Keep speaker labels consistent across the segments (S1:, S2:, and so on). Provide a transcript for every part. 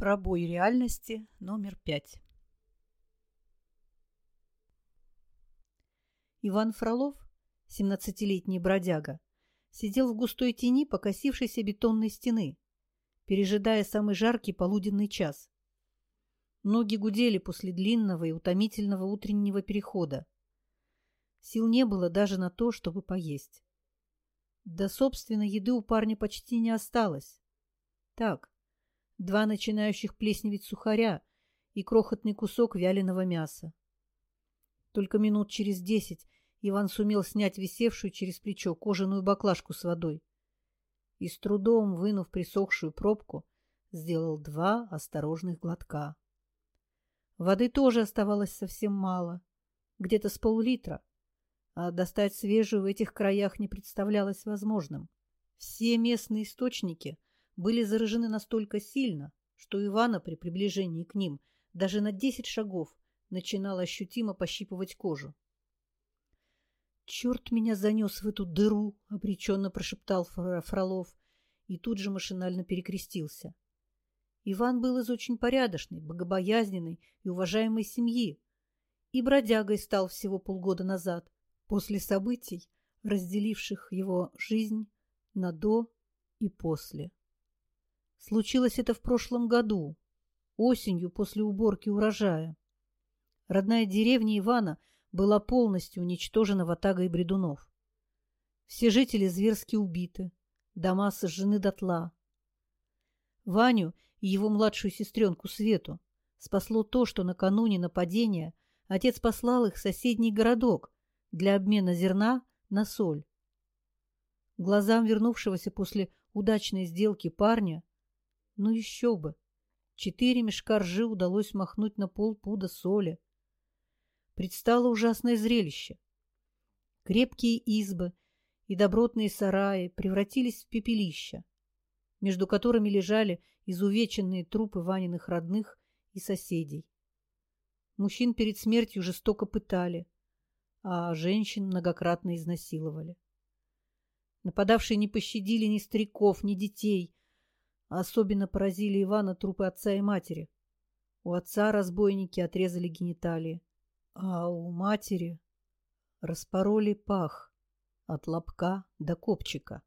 S1: Пробой реальности номер пять. Иван Фролов, семнадцатилетний бродяга, сидел в густой тени покосившейся бетонной стены, пережидая самый жаркий полуденный час. Ноги гудели после длинного и утомительного утреннего перехода. Сил не было даже на то, чтобы поесть. Да, собственно, еды у парня почти не осталось. Так, два начинающих плесневеть сухаря и крохотный кусок вяленого мяса. Только минут через десять Иван сумел снять висевшую через плечо кожаную баклажку с водой и с трудом, вынув присохшую пробку, сделал два осторожных глотка. Воды тоже оставалось совсем мало, где-то с пол-литра, а достать свежую в этих краях не представлялось возможным. Все местные источники — были заражены настолько сильно, что Ивана при приближении к ним даже на десять шагов начинало ощутимо пощипывать кожу. «Черт меня занес в эту дыру!» — обреченно прошептал Фролов и тут же машинально перекрестился. Иван был из очень порядочной, богобоязненной и уважаемой семьи, и бродягой стал всего полгода назад, после событий, разделивших его жизнь на «до» и «после». Случилось это в прошлом году, осенью после уборки урожая. Родная деревня Ивана была полностью уничтожена ватагой бредунов. Все жители зверски убиты, дома сожжены дотла. Ваню и его младшую сестренку Свету спасло то, что накануне нападения отец послал их в соседний городок для обмена зерна на соль. Глазам вернувшегося после удачной сделки парня ну еще бы! Четыре мешка ржи удалось махнуть на полпуда соли. Предстало ужасное зрелище. Крепкие избы и добротные сараи превратились в пепелища, между которыми лежали изувеченные трупы Ваниных родных и соседей. Мужчин перед смертью жестоко пытали, а женщин многократно изнасиловали. Нападавшие не пощадили ни стариков, ни детей, Особенно поразили Ивана трупы отца и матери. У отца разбойники отрезали гениталии, а у матери распороли пах от лобка до копчика.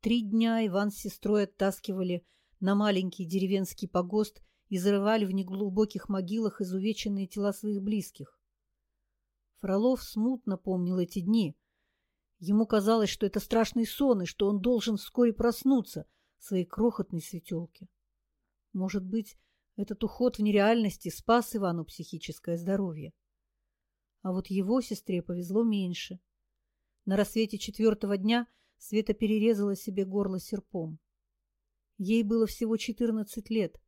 S1: Три дня Иван с сестрой оттаскивали на маленький деревенский погост и зарывали в неглубоких могилах изувеченные тела своих близких. Фролов смутно помнил эти дни. Ему казалось, что это страшный сон, и что он должен вскоре проснуться — своей крохотной светелке. Может быть, этот уход в нереальности спас Ивану психическое здоровье. А вот его сестре повезло меньше. На рассвете четвертого дня Света перерезала себе горло серпом. Ей было всего 14 лет.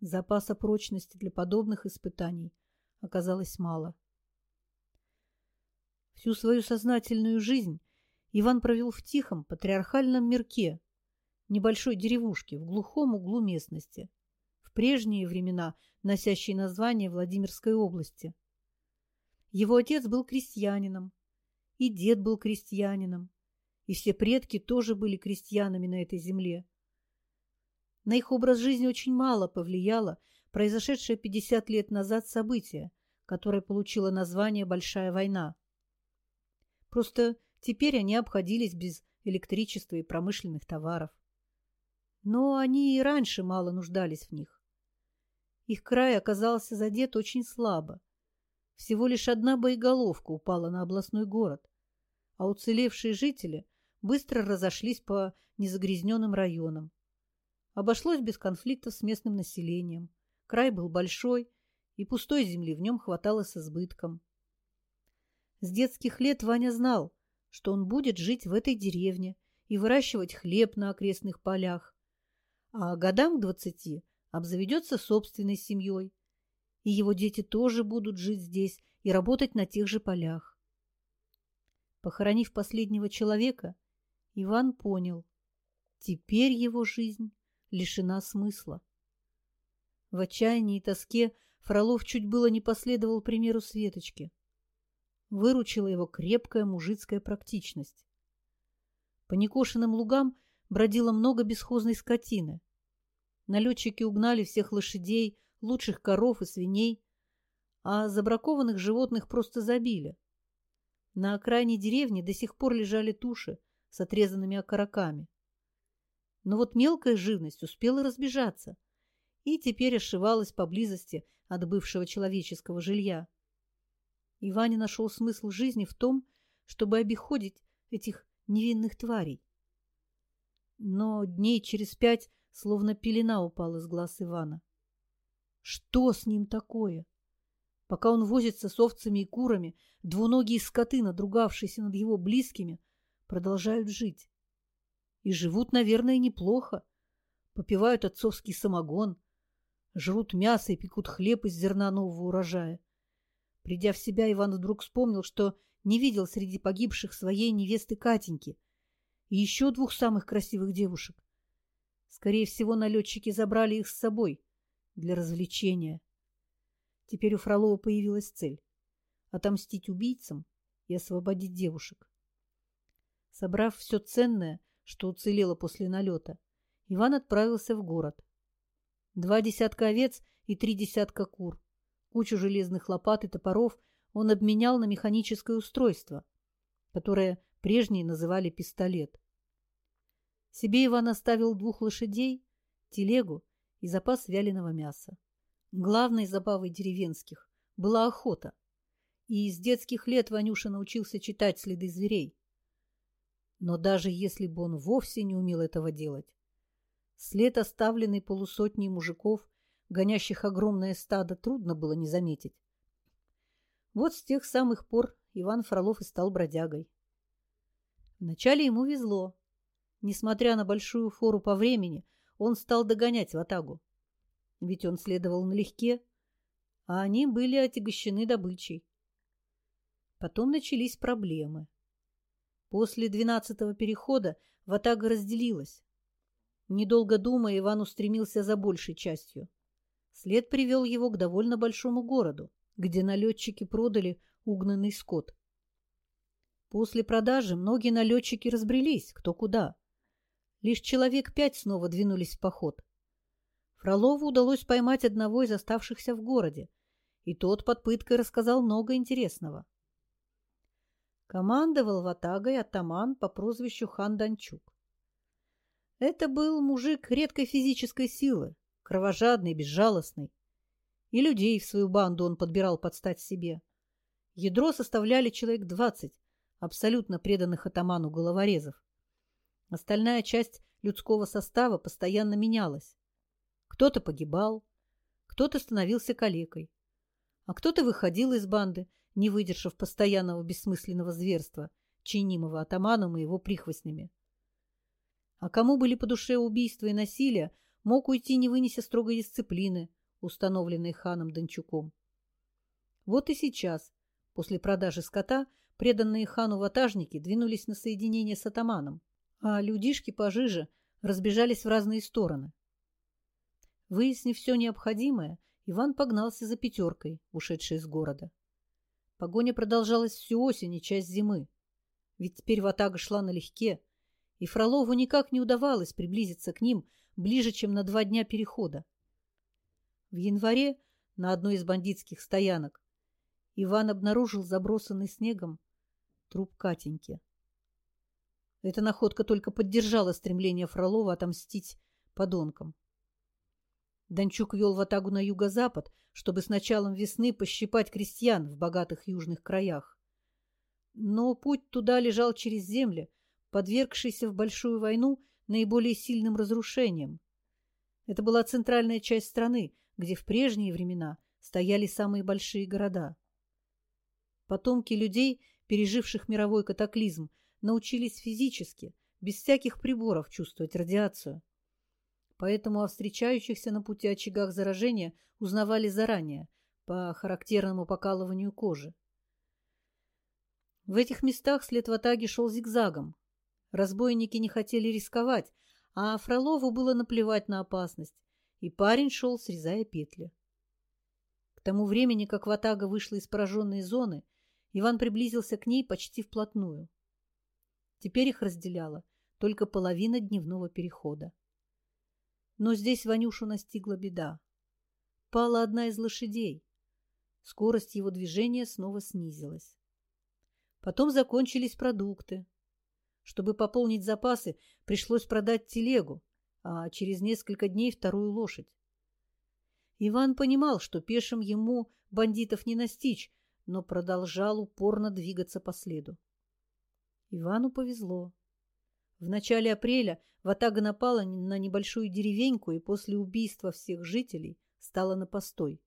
S1: Запаса прочности для подобных испытаний оказалось мало. Всю свою сознательную жизнь Иван провел в тихом патриархальном мирке, небольшой деревушки в глухом углу местности, в прежние времена носящей название Владимирской области. Его отец был крестьянином, и дед был крестьянином, и все предки тоже были крестьянами на этой земле. На их образ жизни очень мало повлияло произошедшее 50 лет назад событие, которое получило название «Большая война». Просто теперь они обходились без электричества и промышленных товаров но они и раньше мало нуждались в них. Их край оказался задет очень слабо. Всего лишь одна боеголовка упала на областной город, а уцелевшие жители быстро разошлись по незагрязненным районам. Обошлось без конфликтов с местным населением. Край был большой, и пустой земли в нем хватало с избытком. С детских лет Ваня знал, что он будет жить в этой деревне и выращивать хлеб на окрестных полях, а годам к двадцати обзаведется собственной семьей, и его дети тоже будут жить здесь и работать на тех же полях. Похоронив последнего человека, Иван понял, теперь его жизнь лишена смысла. В отчаянии и тоске Фролов чуть было не последовал примеру Светочки. Выручила его крепкая мужицкая практичность. По некошенным лугам бродило много бесхозной скотины. Налетчики угнали всех лошадей, лучших коров и свиней, а забракованных животных просто забили. На окраине деревни до сих пор лежали туши с отрезанными окороками. Но вот мелкая живность успела разбежаться и теперь ошивалась поблизости от бывшего человеческого жилья. И нашел смысл жизни в том, чтобы обиходить этих невинных тварей. Но дней через пять словно пелена упала с глаз Ивана. Что с ним такое? Пока он возится с овцами и курами, двуногие скоты, надругавшиеся над его близкими, продолжают жить. И живут, наверное, неплохо. Попивают отцовский самогон, жрут мясо и пекут хлеб из зерна нового урожая. Придя в себя, Иван вдруг вспомнил, что не видел среди погибших своей невесты Катеньки и еще двух самых красивых девушек. Скорее всего, налетчики забрали их с собой для развлечения. Теперь у Фролова появилась цель — отомстить убийцам и освободить девушек. Собрав все ценное, что уцелело после налета, Иван отправился в город. Два десятка овец и три десятка кур, кучу железных лопат и топоров он обменял на механическое устройство, которое прежние называли пистолет. Себе Иван оставил двух лошадей, телегу и запас вяленого мяса. Главной забавой деревенских была охота, и с детских лет Ванюша научился читать следы зверей. Но даже если бы он вовсе не умел этого делать, след, оставленный полусотней мужиков, гонящих огромное стадо, трудно было не заметить. Вот с тех самых пор Иван Фролов и стал бродягой. Вначале ему везло. Несмотря на большую фору по времени, он стал догонять Ватагу. Ведь он следовал налегке, а они были отягощены добычей. Потом начались проблемы. После двенадцатого перехода Ватага разделилась. Недолго думая, Иван устремился за большей частью. След привел его к довольно большому городу, где налетчики продали угнанный скот. После продажи многие налетчики разбрелись, кто куда. Лишь человек пять снова двинулись в поход. Фролову удалось поймать одного из оставшихся в городе, и тот под пыткой рассказал много интересного. Командовал ватагой атаман по прозвищу Хан Данчук. Это был мужик редкой физической силы, кровожадный, безжалостный. И людей в свою банду он подбирал под стать себе. Ядро составляли человек двадцать, абсолютно преданных атаману головорезов. Остальная часть людского состава постоянно менялась. Кто-то погибал, кто-то становился калекой, а кто-то выходил из банды, не выдержав постоянного бессмысленного зверства, чинимого атаманом и его прихвостнями. А кому были по душе убийства и насилия, мог уйти, не вынеся строгой дисциплины, установленной ханом Дончуком. Вот и сейчас, после продажи скота, преданные хану ватажники двинулись на соединение с атаманом, а людишки пожиже разбежались в разные стороны. Выяснив все необходимое, Иван погнался за пятеркой, ушедшей из города. Погоня продолжалась всю осень и часть зимы. Ведь теперь ватага шла налегке, и Фролову никак не удавалось приблизиться к ним ближе, чем на два дня перехода. В январе на одной из бандитских стоянок Иван обнаружил забросанный снегом труп Катеньки. Эта находка только поддержала стремление Фролова отомстить подонкам. Дончук вел в атагу на юго-запад, чтобы с началом весны пощипать крестьян в богатых южных краях. Но путь туда лежал через земли, подвергшиеся в большую войну наиболее сильным разрушениям. Это была центральная часть страны, где в прежние времена стояли самые большие города. Потомки людей, переживших мировой катаклизм, научились физически, без всяких приборов чувствовать радиацию. Поэтому о встречающихся на пути очагах заражения узнавали заранее, по характерному покалыванию кожи. В этих местах след в атаге шел зигзагом. Разбойники не хотели рисковать, а Фролову было наплевать на опасность, и парень шел, срезая петли. К тому времени, как Ватага вышла из пораженной зоны, Иван приблизился к ней почти вплотную. Теперь их разделяла только половина дневного перехода. Но здесь Ванюшу настигла беда. Пала одна из лошадей. Скорость его движения снова снизилась. Потом закончились продукты. Чтобы пополнить запасы, пришлось продать телегу, а через несколько дней вторую лошадь. Иван понимал, что пешим ему бандитов не настичь, но продолжал упорно двигаться по следу. Ивану повезло. В начале апреля Ватага напала на небольшую деревеньку и после убийства всех жителей стала на постой.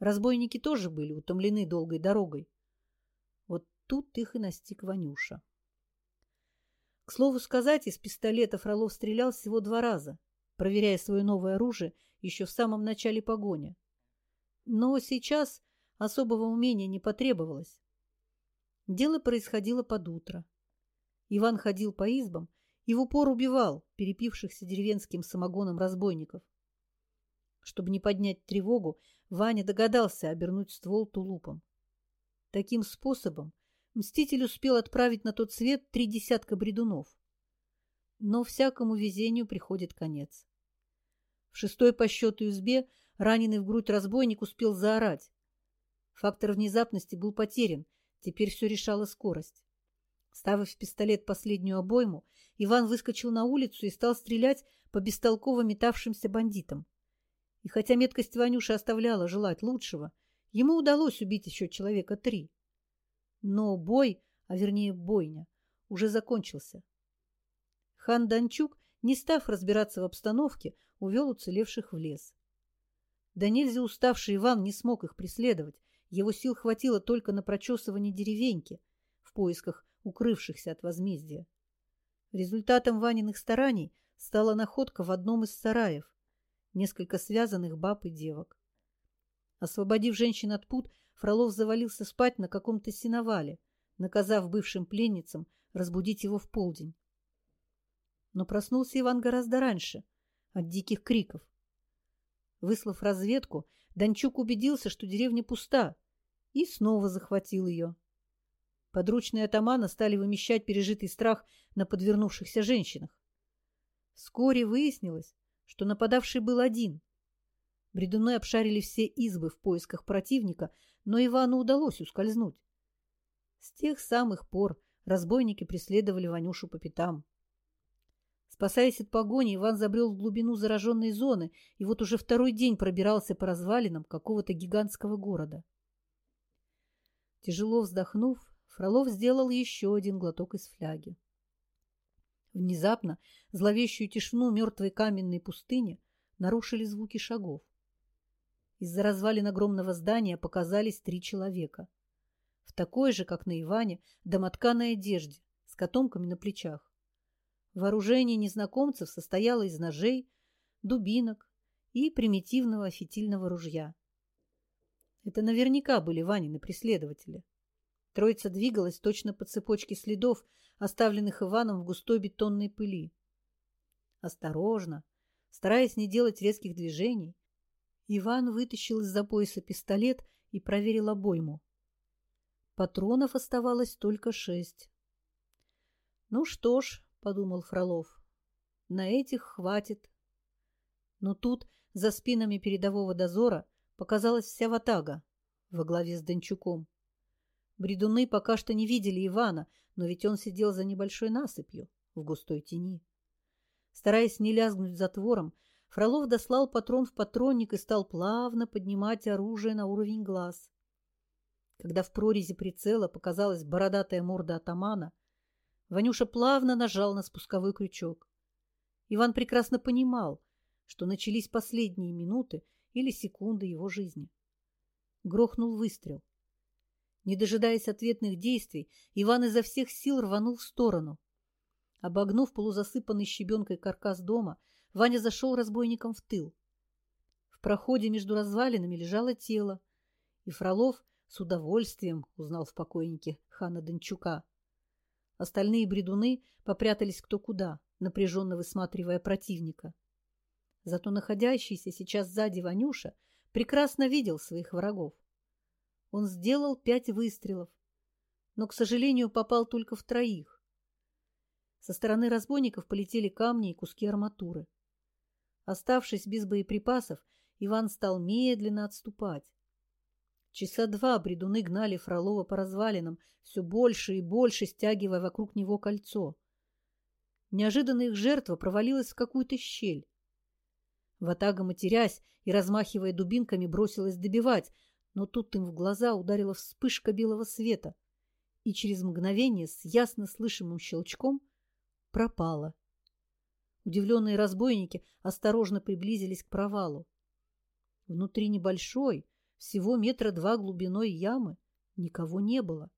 S1: Разбойники тоже были утомлены долгой дорогой. Вот тут их и настиг Ванюша. К слову сказать, из пистолета Фролов стрелял всего два раза, проверяя свое новое оружие еще в самом начале погони. Но сейчас особого умения не потребовалось. Дело происходило под утро. Иван ходил по избам и в упор убивал перепившихся деревенским самогоном разбойников. Чтобы не поднять тревогу, Ваня догадался обернуть ствол тулупом. Таким способом Мститель успел отправить на тот свет три десятка бредунов. Но всякому везению приходит конец. В шестой по счету избе раненый в грудь разбойник успел заорать. Фактор внезапности был потерян, теперь все решала скорость. Ставив в пистолет последнюю обойму, Иван выскочил на улицу и стал стрелять по бестолково метавшимся бандитам. И хотя меткость Ванюши оставляла желать лучшего, ему удалось убить еще человека три. Но бой, а вернее бойня, уже закончился. Хан Данчук, не став разбираться в обстановке, увел уцелевших в лес. Да нельзя уставший Иван не смог их преследовать. Его сил хватило только на прочесывание деревеньки в поисках укрывшихся от возмездия. Результатом Ваниных стараний стала находка в одном из сараев, несколько связанных баб и девок. Освободив женщин от пут, Фролов завалился спать на каком-то сеновале, наказав бывшим пленницам разбудить его в полдень. Но проснулся Иван гораздо раньше, от диких криков. Выслав разведку, Дончук убедился, что деревня пуста, и снова захватил ее. Подручные атамана стали вымещать пережитый страх на подвернувшихся женщинах. Вскоре выяснилось, что нападавший был один. Бредуны обшарили все избы в поисках противника, но Ивану удалось ускользнуть. С тех самых пор разбойники преследовали Ванюшу по пятам. Спасаясь от погони, Иван забрел в глубину зараженной зоны и вот уже второй день пробирался по развалинам какого-то гигантского города. Тяжело вздохнув, Фролов сделал еще один глоток из фляги. Внезапно зловещую тишину мертвой каменной пустыни нарушили звуки шагов. Из-за развалин огромного здания показались три человека. В такой же, как на Иване, домотканой одежде, с котомками на плечах. Вооружение незнакомцев состояло из ножей, дубинок и примитивного фитильного ружья. Это наверняка были Ванины преследователи. Троица двигалась точно по цепочке следов, оставленных Иваном в густой бетонной пыли. Осторожно, стараясь не делать резких движений, Иван вытащил из-за пояса пистолет и проверил обойму. Патронов оставалось только шесть. «Ну что ж», — подумал Фролов, — «на этих хватит». Но тут, за спинами передового дозора, показалась вся ватага во главе с Дончуком. Бредуны пока что не видели Ивана, но ведь он сидел за небольшой насыпью в густой тени. Стараясь не лязгнуть затвором, Фролов дослал патрон в патронник и стал плавно поднимать оружие на уровень глаз. Когда в прорези прицела показалась бородатая морда атамана, Ванюша плавно нажал на спусковой крючок. Иван прекрасно понимал, что начались последние минуты или секунды его жизни. Грохнул выстрел. Не дожидаясь ответных действий, Иван изо всех сил рванул в сторону. Обогнув полузасыпанный щебенкой каркас дома, Ваня зашел разбойником в тыл. В проходе между развалинами лежало тело, и Фролов с удовольствием узнал в покойнике хана Дончука. Остальные бредуны попрятались кто куда, напряженно высматривая противника. Зато находящийся сейчас сзади Ванюша прекрасно видел своих врагов. Он сделал пять выстрелов, но, к сожалению, попал только в троих. Со стороны разбойников полетели камни и куски арматуры. Оставшись без боеприпасов, Иван стал медленно отступать. Часа два бредуны гнали Фролова по развалинам, все больше и больше стягивая вокруг него кольцо. Неожиданно их жертва провалилась в какую-то щель. Ватага, матерясь и размахивая дубинками, бросилась добивать, но тут им в глаза ударила вспышка белого света, и через мгновение с ясно слышимым щелчком пропала. Удивленные разбойники осторожно приблизились к провалу. Внутри небольшой, всего метра два глубиной ямы, никого не было.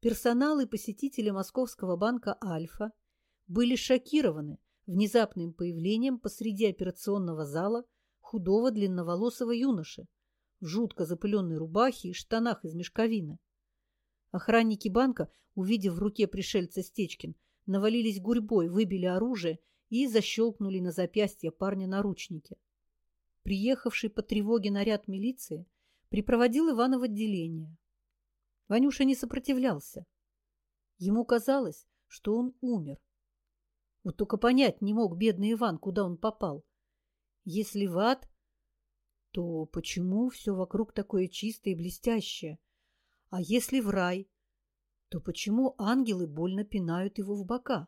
S1: Персонал и посетители Московского банка «Альфа» были шокированы внезапным появлением посреди операционного зала худого длинноволосого юноши в жутко запыленной рубахе и штанах из мешковины. Охранники банка, увидев в руке пришельца Стечкин, навалились гурьбой, выбили оружие и защелкнули на запястье парня наручники. Приехавший по тревоге наряд милиции припроводил Ивана в отделение. Ванюша не сопротивлялся. Ему казалось, что он умер. Вот только понять не мог бедный Иван, куда он попал. Если в ад, то почему все вокруг такое чистое и блестящее? А если в рай, то почему ангелы больно пинают его в бока?